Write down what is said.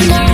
tonight